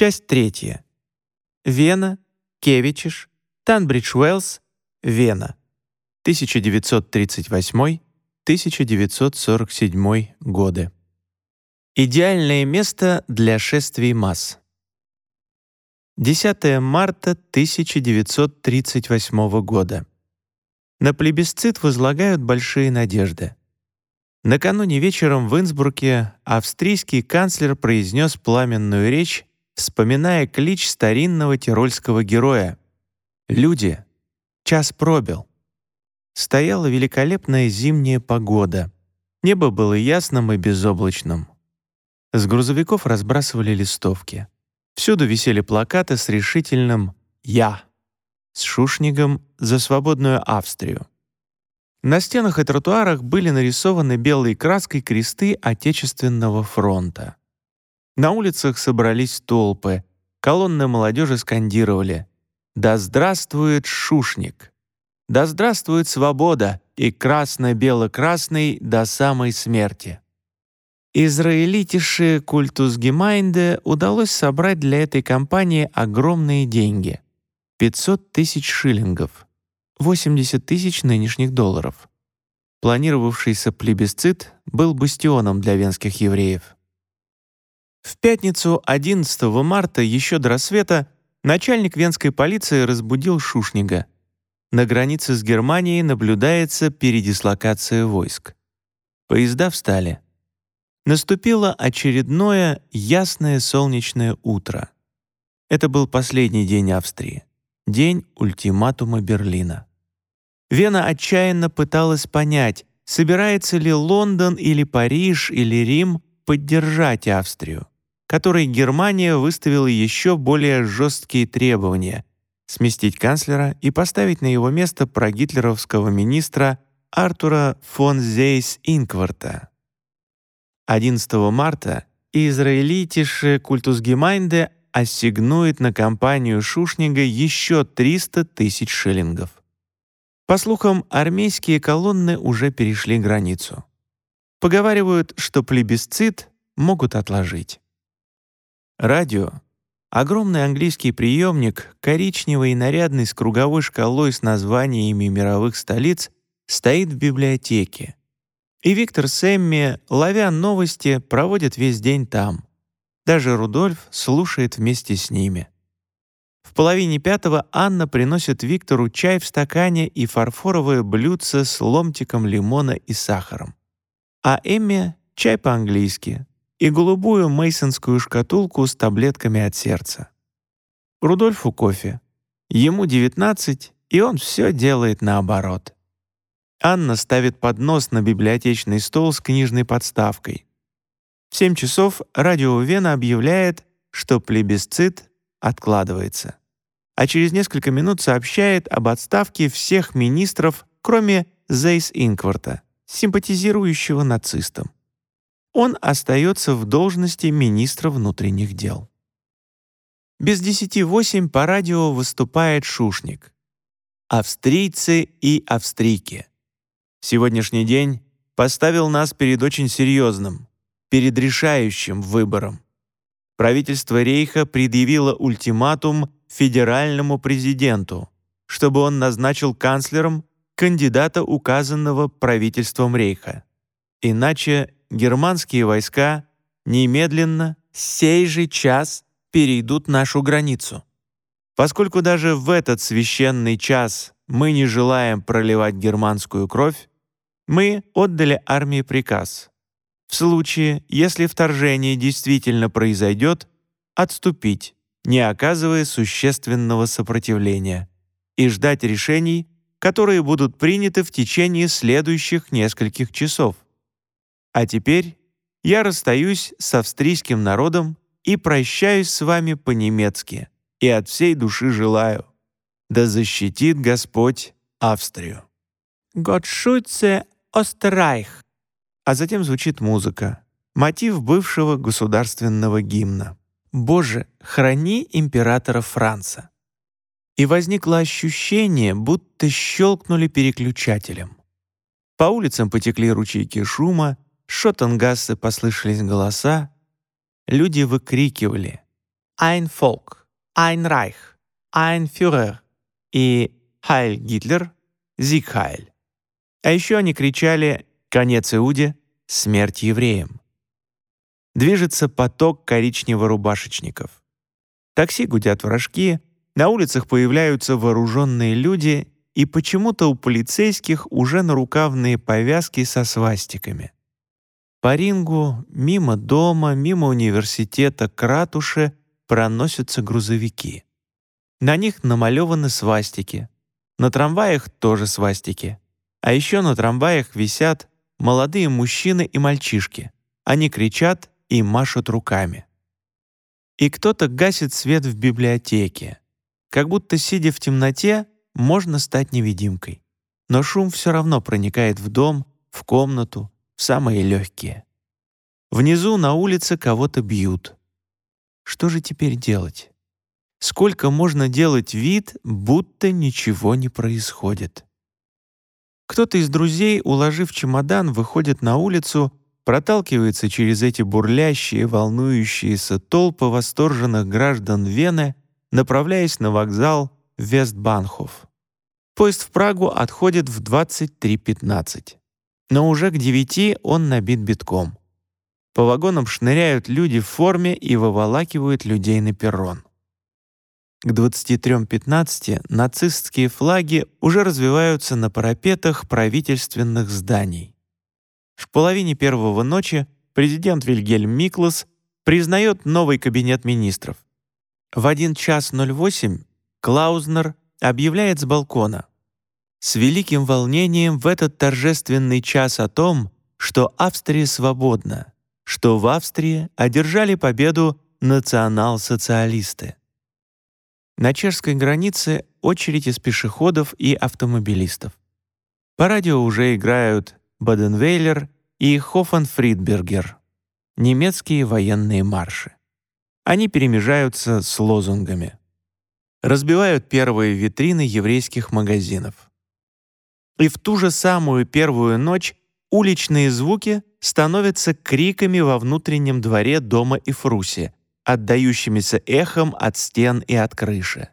Часть третья. Вена, Кевичиш, Танбридж-Уэллс, Вена. 1938-1947 годы. Идеальное место для шествий масс. 10 марта 1938 года. На плебисцит возлагают большие надежды. Накануне вечером в Инсбруке австрийский канцлер произнес пламенную речь, вспоминая клич старинного тирольского героя. «Люди, час пробил». Стояла великолепная зимняя погода. Небо было ясным и безоблачным. С грузовиков разбрасывали листовки. Всюду висели плакаты с решительным «Я» с шушнигом за свободную Австрию. На стенах и тротуарах были нарисованы белой краской кресты Отечественного фронта. На улицах собрались толпы, колонны молодежи скандировали «Да здравствует Шушниг! Да здравствует свобода и красно-бело-красный до самой смерти!» Israelitische Kultusgemeinde удалось собрать для этой кампании огромные деньги — 500 тысяч шиллингов, 80 тысяч нынешних долларов. Планировавшийся плебисцит был бастионом для венских евреев. В пятницу 11 марта еще до рассвета начальник венской полиции разбудил Шушнига. На границе с Германией наблюдается передислокация войск. Поезда встали. Наступило очередное ясное солнечное утро. Это был последний день Австрии, день ультиматума Берлина. Вена отчаянно пыталась понять, собирается ли Лондон или Париж или Рим поддержать Австрию, которой Германия выставила еще более жесткие требования — сместить канцлера и поставить на его место прогитлеровского министра Артура фон Зейс-Инкварта. 11 марта Israelitische Kultusgemeinde ассигнует на кампанию Шушнига еще 300 тысяч шиллингов. По слухам, армейские колонны уже перешли границу. Поговаривают, что плебисцит могут отложить. Радио — огромный английский приемник, коричневый и нарядный с круговой шкалой с названиями мировых столиц, стоит в библиотеке, и Виктор с Эмми, ловя новости, проводят весь день там. Даже Рудольф слушает вместе с ними. В половине пятого Анна приносит Виктору чай в стакане и фарфоровое блюдце с ломтиком лимона и сахаром. А Эмми — чай по-английски и голубую мейсонскую шкатулку с таблетками от сердца. Рудольфу кофе. Ему 19, и он все делает наоборот. Анна ставит поднос на библиотечный стол с книжной подставкой. В 7 часов радио Вена объявляет, что плебисцит откладывается. А через несколько минут сообщает об отставке всех министров, кроме Зейс Инкварта, симпатизирующего нацистам. Он остается в должности министра внутренних дел. Без десяти восемь по радио выступает Шушник. Австрийцы и австрийки. Сегодняшний день поставил нас перед очень серьезным, перед решающим выбором. Правительство Рейха предъявило ультиматум федеральному президенту, чтобы он назначил канцлером кандидата, указанного правительством Рейха. Иначе германские войска немедленно, сей же час перейдут нашу границу. Поскольку даже в этот священный час мы не желаем проливать германскую кровь, мы отдали армии приказ. В случае, если вторжение действительно произойдет, отступить, не оказывая существенного сопротивления, и ждать решений, которые будут приняты в течение следующих нескольких часов. А теперь я расстаюсь с австрийским народом и прощаюсь с вами по-немецки и от всей души желаю. Да защитит Господь Австрию. Gott schütze Остеррайх. А затем звучит музыка. Мотив бывшего государственного гимна. «Боже, храни императора Франца». И возникло ощущение, будто щелкнули переключателем. По улицам потекли ручейки шума, с Шоттенгассе послышались голоса. Люди выкрикивали «Ein Volk», «Ein Reich», «Ein Führer» и «Heil Гитлер», «Зиг Хайль». А еще они кричали «Конец Иуде», «Смерть евреям». Движется поток коричнево-рубашечников. Такси гудят вражки, на улицах появляются вооруженные люди, и почему-то у полицейских уже нарукавные повязки со свастиками. По рингу, мимо дома, мимо университета к ратуше проносятся грузовики. На них намалеваны свастики. На трамваях тоже свастики. А еще на трамваях висят молодые мужчины и мальчишки. Они кричат и машут руками. И кто-то гасит свет в библиотеке. Как будто, сидя в темноте, можно стать невидимкой. Но шум все равно проникает в дом, в комнату, самые легкие. Внизу на улице кого-то бьют. Что же теперь делать? Сколько можно делать вид, будто ничего не происходит? Кто-то из друзей, уложив чемодан, выходит на улицу проталкивается через эти бурлящие, волнующиеся толпы восторженных граждан Вены, направляясь на вокзал Вестбанхоф. Поезд в Прагу отходит в 23.15. Но уже к 9 он набит битком. По вагонам шныряют люди в форме и выволакивают людей на перрон. К 23.15 нацистские флаги уже развиваются на парапетах правительственных зданий. В половине первого ночи президент Вильгельм Миклас признает новый кабинет министров. В 1 час 08 Клаузнер объявляет с балкона «С великим волнением в этот торжественный час о том, что Австрия свободна, что в Австрии одержали победу национал-социалисты». На чешской границе очередь из пешеходов и автомобилистов. По радио уже играют Баденвейлер и Хофенфридбергер — немецкие военные марши. Они перемежаются с лозунгами. Разбивают первые витрины еврейских магазинов. И в ту же самую первую ночь уличные звуки становятся криками во внутреннем дворе дома Ифруси, отдающимися эхом от стен и от крыши.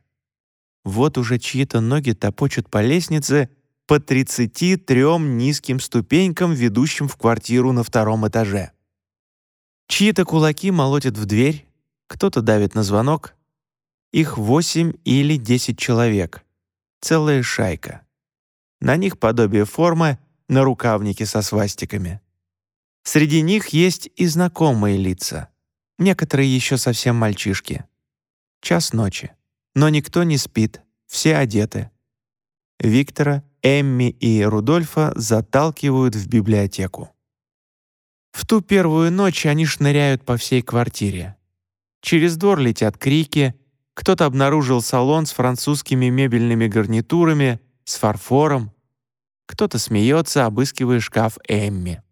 Вот уже чьи-то ноги топочут по лестнице, по 33 низким ступенькам, ведущим в квартиру на втором этаже. Чьи-то кулаки молотят в дверь, кто-то давит на звонок. Их восемь или десять человек. Целая шайка. На них подобие формы, на рукавнике со свастиками. Среди них есть и знакомые лица. Некоторые еще совсем мальчишки. Час ночи. Но никто не спит, все одеты. Виктора Эмми и Рудольфа заталкивают в библиотеку. В ту первую ночь они шныряют по всей квартире. Через двор летят крики, кто-то обнаружил салон с французскими мебельными гарнитурами, с фарфором, кто-то смеется, обыскивая шкаф Эмми.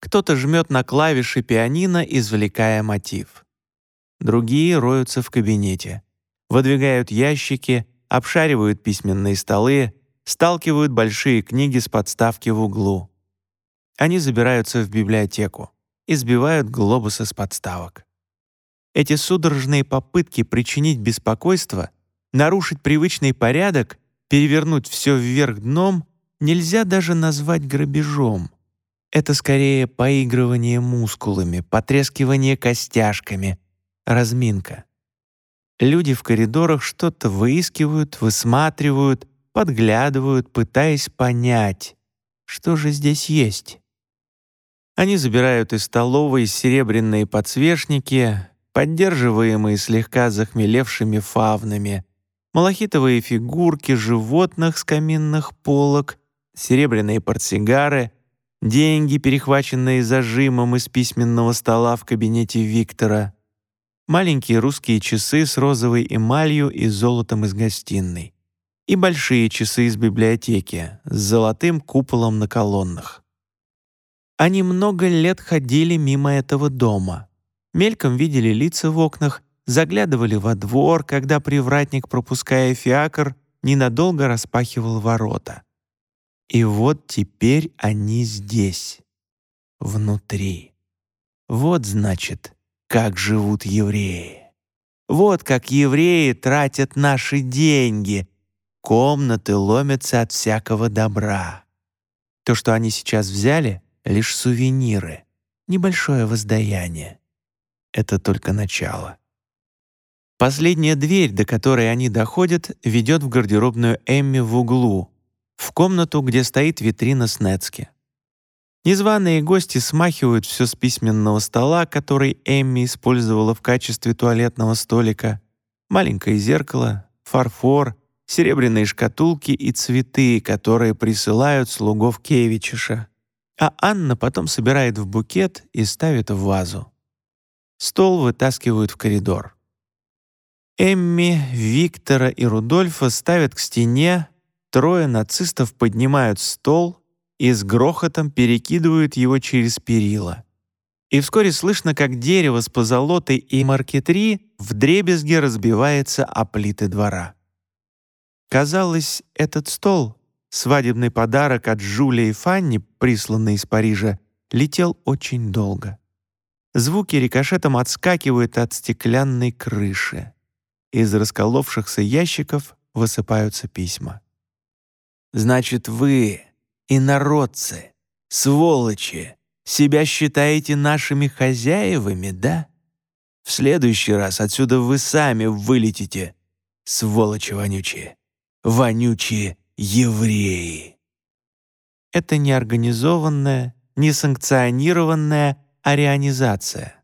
Кто-то жмет на клавиши пианино, извлекая мотив. Другие роются в кабинете, выдвигают ящики, обшаривают письменные столы, сталкивают большие книги с подставки в углу. Они забираются в библиотеку и сбивают глобусы с подставок. Эти судорожные попытки причинить беспокойство, нарушить привычный порядок, перевернуть все вверх дном нельзя даже назвать грабежом. Это скорее поигрывание мускулами, потрескивание костяшками, разминка. Люди в коридорах что-то выискивают, высматривают, подглядывают, пытаясь понять, что же здесь есть. Они забирают из столовой серебряные подсвечники, поддерживаемые слегка захмелевшими фавнами, малахитовые фигурки животных с каминных полок, серебряные портсигары, деньги, перехваченные зажимом из письменного стола в кабинете Виктора, маленькие русские часы с розовой эмалью и золотом из гостиной и большие часы из библиотеки с золотым куполом на колоннах. Они много лет ходили мимо этого дома, мельком видели лица в окнах, заглядывали во двор, когда привратник, пропуская фиакр, ненадолго распахивал ворота. И вот теперь они здесь, внутри. Вот, значит, как живут евреи. Вот как евреи тратят наши деньги. Комнаты ломятся от всякого добра. То, что они сейчас взяли, — лишь сувениры, небольшое воздаяние. Это только начало. Последняя дверь, до которой они доходят, ведет в гардеробную Эмми в углу, в комнату, где стоит витрина с Нецки. Незваные гости смахивают все с письменного стола, который Эмми использовала в качестве туалетного столика, маленькое зеркало, фарфор, серебряные шкатулки и цветы, которые присылают слугов Кевичиша. А Анна потом собирает в букет и ставит в вазу. Стол вытаскивают в коридор. Эмми, Виктора и Рудольфа ставят к стене, трое нацистов поднимают стол и с грохотом перекидывают его через перила. И вскоре слышно, как дерево с позолотой и маркетри вдребезги разбивается о плиты двора. Казалось, этот стол, свадебный подарок от Жуля и Фанни, присланный из Парижа, летел очень долго. Звуки рикошетом отскакивают от стеклянной крыши. Из расколовшихся ящиков высыпаются письма. «Значит, вы, инородцы, сволочи, себя считаете нашими хозяевами, да? В следующий раз отсюда вы сами вылетите, сволочи вонючие, вонючие евреи». Это неорганизованная, несанкционированная арианизация.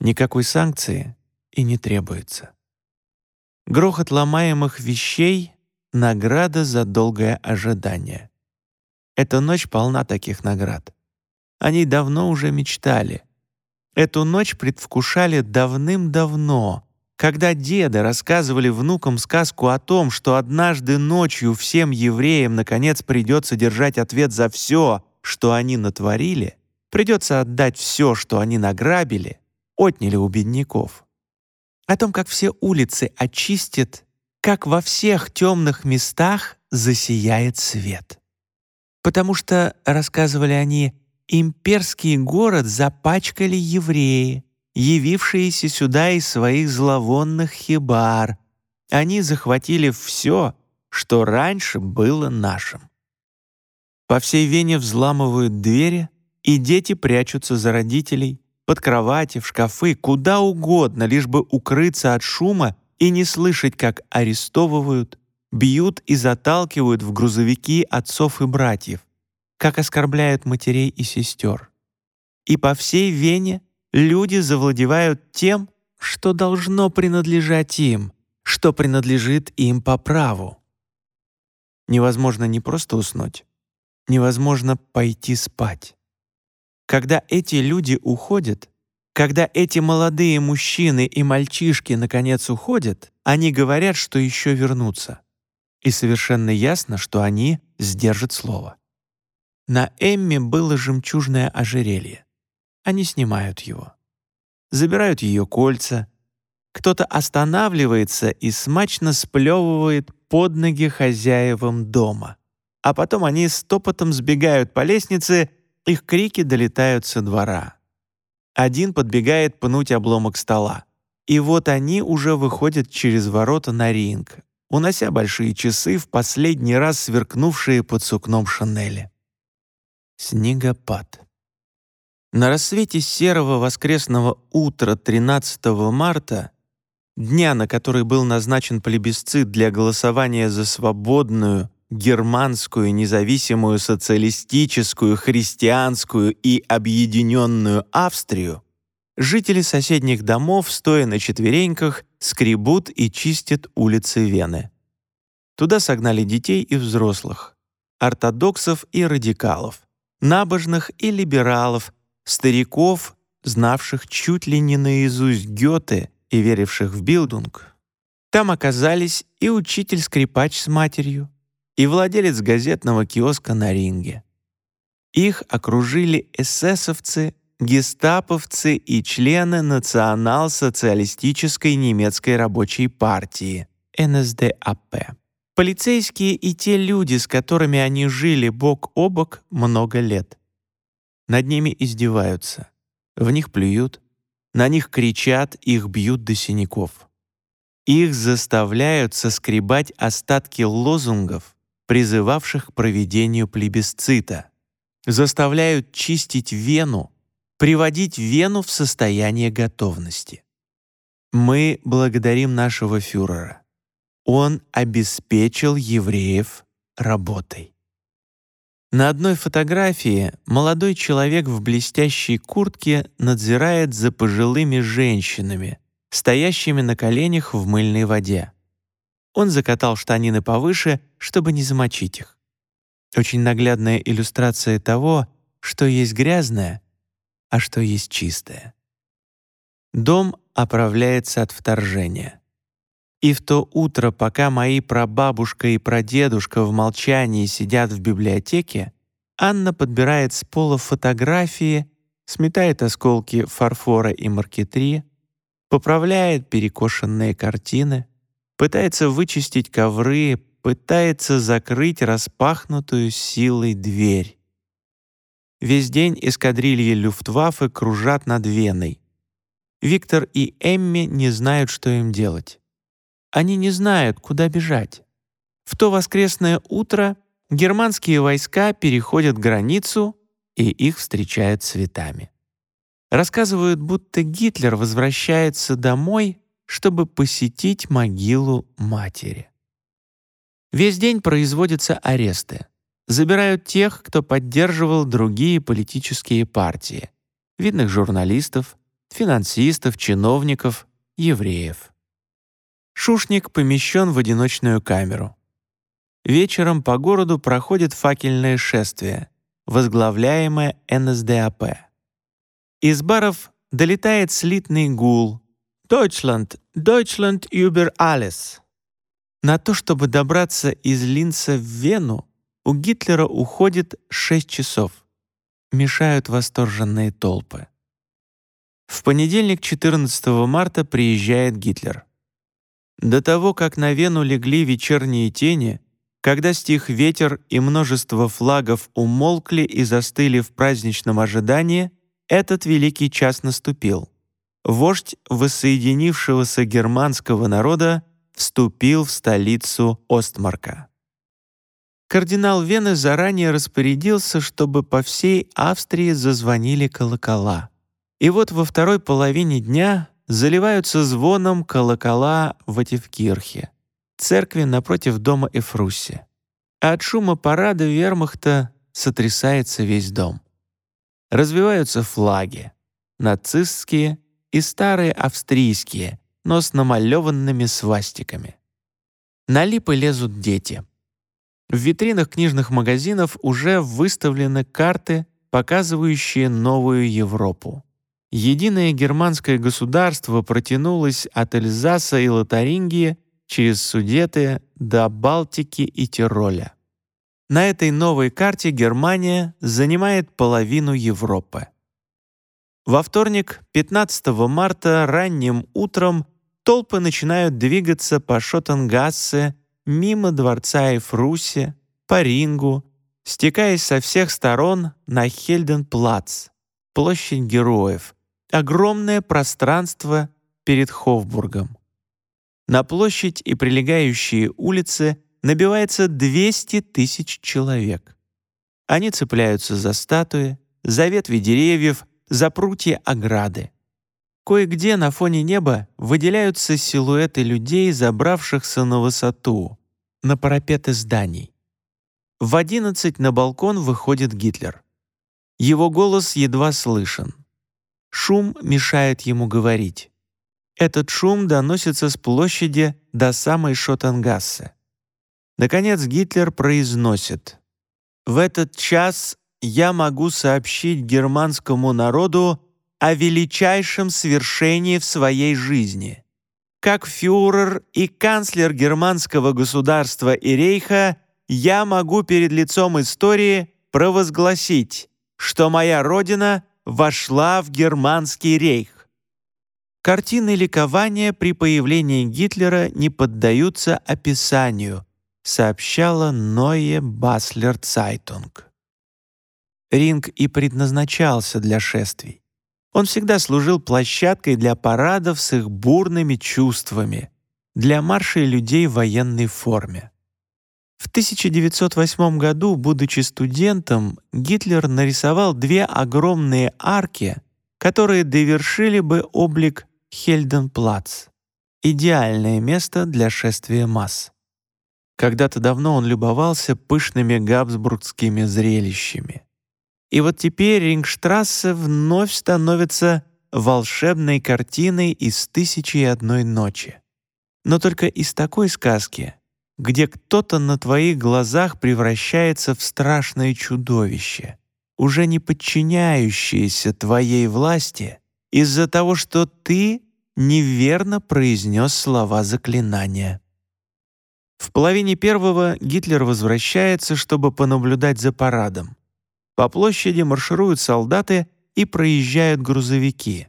Никакой санкции и не требуется. Грохот ломаемых вещей — награда за долгое ожидание. Эта ночь полна таких наград. Они давно уже мечтали. Эту ночь предвкушали давным-давно, когда деды рассказывали внукам сказку о том, что однажды ночью всем евреям наконец придется держать ответ за все, что они натворили, придется отдать все, что они награбили, отняли у бедняков о том, как все улицы очистят, как во всех темных местах засияет свет. Потому что, рассказывали они, имперский город запачкали евреи, явившиеся сюда из своих зловонных хибар. Они захватили все, что раньше было нашим. По всей Вене взламывают двери, и дети прячутся за родителей, под кровати, в шкафы, куда угодно, лишь бы укрыться от шума и не слышать, как арестовывают, бьют и заталкивают в грузовики отцов и братьев, как оскорбляют матерей и сестер. И по всей Вене люди завладевают тем, что должно принадлежать им, что принадлежит им по праву. Невозможно не просто уснуть, невозможно пойти спать. Когда эти люди уходят, когда эти молодые мужчины и мальчишки наконец уходят, они говорят, что еще вернутся. И совершенно ясно, что они сдержат слово. На Эмме было жемчужное ожерелье. Они снимают его. Забирают ее кольца. Кто-то останавливается и смачно сплевывает под ноги хозяевам дома. А потом они стопотом сбегают по лестнице их крики долетают со двора. Один подбегает пнуть обломок стола. И вот они уже выходят через ворота на ринг, унося большие часы, в последний раз сверкнувшие под сукном Шанели. Снегопад. На рассвете серого воскресного утра 13 марта, дня, на который был назначен плебисцит для голосования за свободную, германскую независимую социалистическую, христианскую и объединенную Австрию, жители соседних домов, стоя на четвереньках, скребут и чистят улицы Вены. Туда согнали детей и взрослых, ортодоксов и радикалов, набожных и либералов, стариков, знавших чуть ли не наизусть Гёте и веривших в Bildung. Там оказались и учитель-скрипач с матерью, и владелец газетного киоска на ринге. Их окружили эсэсовцы, гестаповцы и члены Национал-социалистической немецкой рабочей партии НСДАП. Полицейские и те люди, с которыми они жили бок о бок много лет. Над ними издеваются, в них плюют, на них кричат, их бьют до синяков. Их заставляют соскребать остатки лозунгов, призывавших к проведению плебисцита. Заставляют чистить вену, приводить вену в состояние готовности. Мы благодарим нашего фюрера. Он обеспечил евреев работой. На одной фотографии молодой человек в блестящей куртке надзирает за пожилыми женщинами, стоящими на коленях в мыльной воде. Он закатал штанины повыше, чтобы не замочить их. Очень наглядная иллюстрация того, что есть грязное, а что есть чистое. Дом оправляется от вторжения. И в то утро, пока мои прабабушка и прадедушка в молчании сидят в библиотеке, Анна подбирает с пола фотографии, сметает осколки фарфора и маркетри, поправляет перекошенные картины, пытается вычистить ковры, пытается закрыть распахнутую силой дверь. Весь день эскадрильи Люфтваффе кружат над Веной. Виктор и Эмми не знают, что им делать. Они не знают, куда бежать. В то воскресное утро германские войска переходят границу, и их встречают цветами. Рассказывают, будто Гитлер возвращается домой, чтобы посетить могилу матери. Весь день производятся аресты. Забирают тех, кто поддерживал другие политические партии, видных журналистов, финансистов, чиновников, евреев. Шушник помещен в одиночную камеру. Вечером по городу проходит факельное шествие, возглавляемое НСДАП. Из баров долетает слитный гул «Deutschland, Deutschland über alles». На то, чтобы добраться из Линца в Вену, у Гитлера уходит 6 часов. Мешают восторженные толпы. В понедельник 14 марта приезжает Гитлер. До того, как на Вену легли вечерние тени, когда стих ветер и множество флагов умолкли и застыли в праздничном ожидании, этот великий час наступил. Вождь воссоединившегося германского народа вступил в столицу Остмарка. Кардинал Вены заранее распорядился, чтобы по всей Австрии зазвонили колокола. И вот во второй половине дня заливаются звоном колокола в Атевкирхе, церкви напротив дома Эфруси. А от шума парада вермахта сотрясается весь дом. Развиваются флаги, нацистские и старые австрийские, но с намалеванными свастиками. На липы лезут дети. В витринах книжных магазинов уже выставлены карты, показывающие новую Европу. Единое германское государство протянулось от Эльзаса и Лотарингии через Судеты до Балтики и Тироля. На этой новой карте Германия занимает половину Европы. Во вторник, 15 марта, ранним утром толпы начинают двигаться по Шотенгассе, мимо дворца Эфрусе, по Рингу, стекаясь со всех сторон на Хельденплац, площадь героев, огромное пространство перед Хофбургом. На площадь и прилегающие улицы набивается 200 тысяч человек. Они цепляются за статуи, за ветви деревьев, за прутья ограды. Кое-где на фоне неба выделяются силуэты людей, забравшихся на высоту, на парапеты зданий. В одиннадцать на балкон выходит Гитлер. Его голос едва слышен. Шум мешает ему говорить. Этот шум доносится с площади до самой Шотангассе. Наконец Гитлер произносит «В этот час я могу сообщить германскому народу о величайшем свершении в своей жизни. Как фюрер и канцлер германского государства и рейха я могу перед лицом истории провозгласить, что моя родина вошла в германский рейх. Картины ликования при появлении Гитлера не поддаются описанию, сообщала Neue Basler Zeitung. Ринг и предназначался для шествий. Он всегда служил площадкой для парадов с их бурными чувствами. для маршей людей в военной форме. В 1908 году, будучи студентом, Гитлер нарисовал две огромные арки, которые довершили бы облик Хельденплац — идеальное место для шествия масс. Когда-то давно он любовался пышными габсбургскими зрелищами. И вот теперь Рингштрассе вновь становится волшебной картиной из «Тысячи и одной ночи». Но только из такой сказки, где кто-то на твоих глазах превращается в страшное чудовище, уже не подчиняющееся твоей власти из-за того, что ты неверно произнес слова заклинания. В половине первого Гитлер возвращается, чтобы понаблюдать за парадом. По площади маршируют солдаты и проезжают грузовики,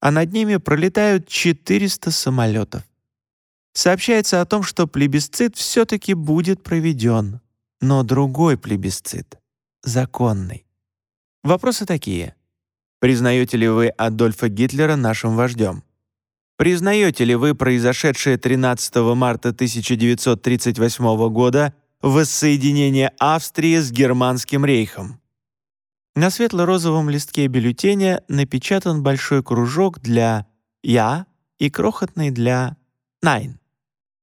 а над ними пролетают 400 самолетов. Сообщается о том, что плебисцит все-таки будет проведен, но другой плебисцит, законный. Вопросы такие. Признаете ли вы Адольфа Гитлера нашим вождем? Признаете ли вы произошедшее 13 марта 1938 года воссоединение Австрии с Германским рейхом? На светло-розовом листке бюллетеня напечатан большой кружок для «Я» и крохотный для «Найн».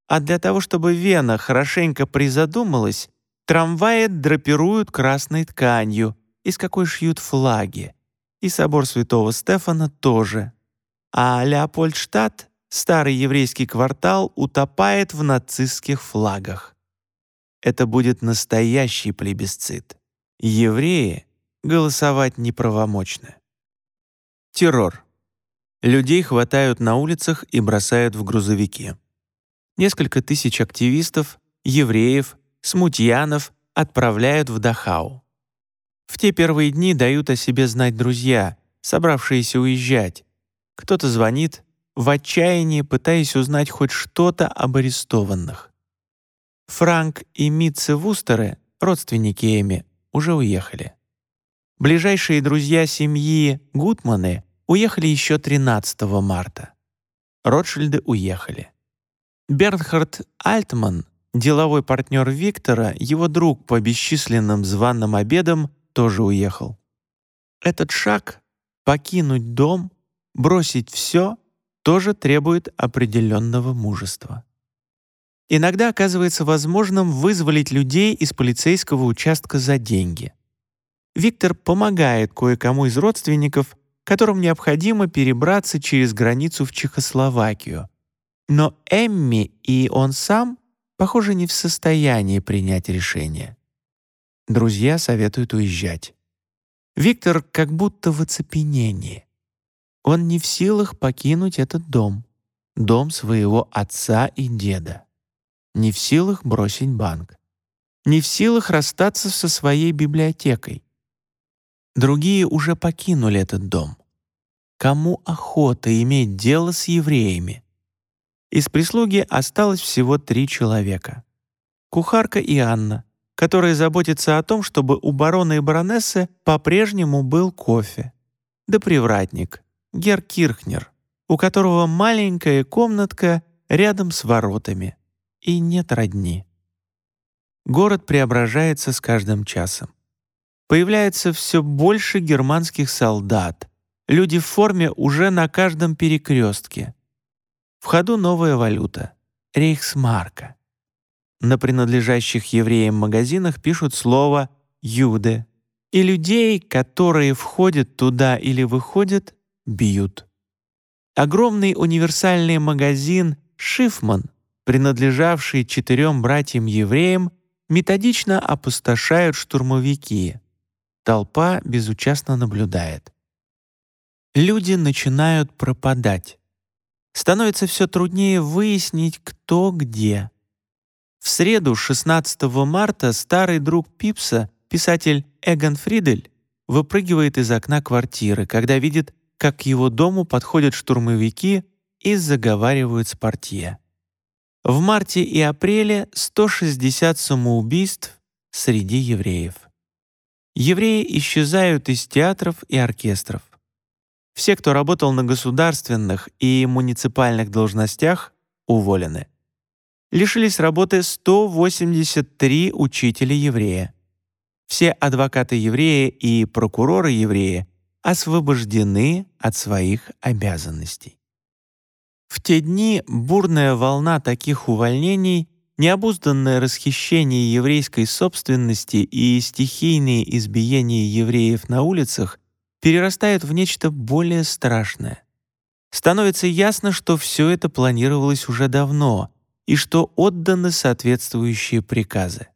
А для того, чтобы Вена хорошенько призадумалась, трамваи драпируют красной тканью, из какой шьют флаги. И собор святого Стефана тоже. А Леопольдштадт, старый еврейский квартал, утопает в нацистских флагах. Это будет настоящий плебисцит. Евреи голосовать неправомочно. Террор. Людей хватают на улицах и бросают в грузовики несколько тысяч активистов, евреев, смутьянов отправляют в Дахау. В те первые дни дают о себе знать друзья, собравшиеся уезжать. Кто-то звонит, в отчаянии пытаясь узнать хоть что-то об арестованных. Франк и Митце Вустеры, родственники Эми, уже уехали. Ближайшие друзья семьи Гутманы уехали еще 13 марта. Ротшильды уехали. Бернхард Альтман, деловой партнер Виктора, его друг по бесчисленным званым обедам, тоже уехал. Этот шаг — покинуть дом, бросить все — тоже требует определенного мужества. Иногда оказывается возможным вызволить людей из полицейского участка за деньги. Виктор помогает кое-кому из родственников, которым необходимо перебраться через границу в Чехословакию, но Эмми и он сам, похоже, не в состоянии принять решение. Друзья советуют уезжать. Виктор как будто в оцепенении. Он не в силах покинуть этот дом, дом своего отца и деда. Не в силах бросить банк. Не в силах расстаться со своей библиотекой. Другие уже покинули этот дом. Кому охота иметь дело с евреями? Из прислуги осталось всего три человека. Кухарка и Анна, которая заботится о том, чтобы у барона и баронессы по-прежнему был кофе. Да привратник, Гер Кирхнер, у которого маленькая комнатка рядом с воротами. И нет родни. Город преображается с каждым часом. Появляется все больше германских солдат. Люди в форме уже на каждом перекрестке. В ходу новая валюта — рейхсмарка. На принадлежащих евреям магазинах пишут слово «юде», и людей, которые входят туда или выходят, бьют. Огромный универсальный магазин «Шифман», принадлежавший четырем братьям-евреям, методично опустошают штурмовики. Толпа безучастно наблюдает. Люди начинают пропадать становится все труднее выяснить, кто где. В среду, 16 марта, старый друг Пипса, писатель Эгон Фридель, выпрыгивает из окна квартиры, когда видит, как к его дому подходят штурмовики и заговаривают с портье. В марте и апреле 160 самоубийств среди евреев. Евреи исчезают из театров и оркестров. Все, кто работал на государственных и муниципальных должностях, уволены. Лишились работы 183 учителя-еврея. Все адвокаты-евреи и прокуроры-евреи освобождены от своих обязанностей. В те дни бурная волна таких увольнений, необузданное расхищение еврейской собственности и стихийные избиения евреев на улицах перерастают в нечто более страшное. Становится ясно, что все это планировалось уже давно и что отданы соответствующие приказы.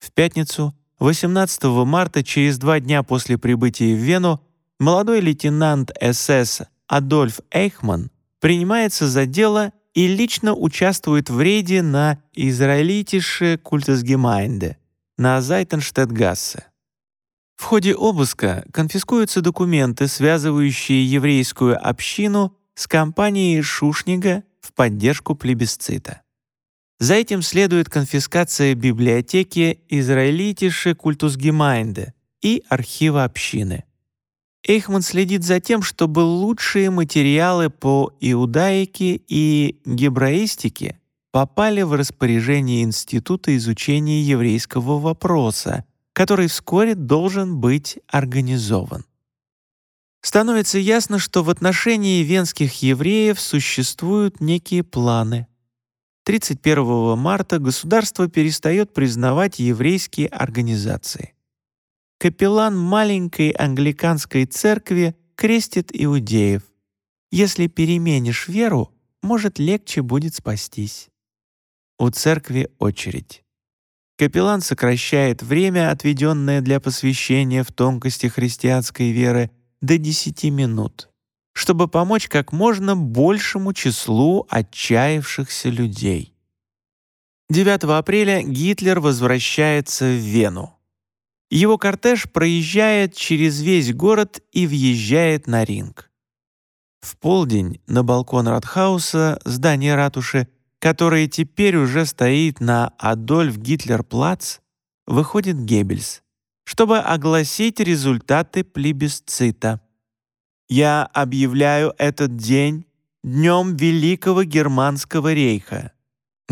В пятницу, 18 марта, через два дня после прибытия в Вену, молодой лейтенант СС Адольф Эйхман принимается за дело и лично участвует в рейде на Израилитисche Kultusgemeinde на Зайтенштедтгассе. В ходе обыска конфискуются документы, связывающие еврейскую общину с компанией Шушнига в поддержку плебисцита. За этим следует конфискация библиотеки Израилитисche Kultusgemeinde и архива общины. Эйхман следит за тем, чтобы лучшие материалы по иудаике и гебраистике попали в распоряжение Института изучения еврейского вопроса, который вскоре должен быть организован. Становится ясно, что в отношении венских евреев существуют некие планы. 31 марта государство перестает признавать еврейские организации капеллан маленькой англиканской церкви крестит иудеев. Если переменишь веру, может, легче будет спастись. У церкви очередь. Капеллан сокращает время, отведенное для посвящения в тонкости христианской веры, до 10 минут, чтобы помочь как можно большему числу отчаявшихся людей. 9 апреля Гитлер возвращается в Вену. Его кортеж проезжает через весь город и въезжает на ринг. В полдень на балкон Радхауса, здания ратуши, которое теперь уже стоит на Адольф Гитлер-плац, выходит Геббельс, чтобы огласить результаты плебисцита. «Я объявляю этот день Днем Великого Германского рейха.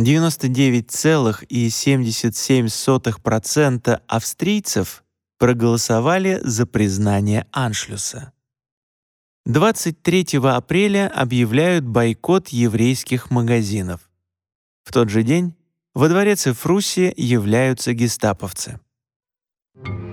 99,77% австрийцев проголосовали за признание Аншлюса. 23 апреля объявляют бойкот еврейских магазинов. В тот же день во дворец Эфруси являются гестаповцы. Thank you.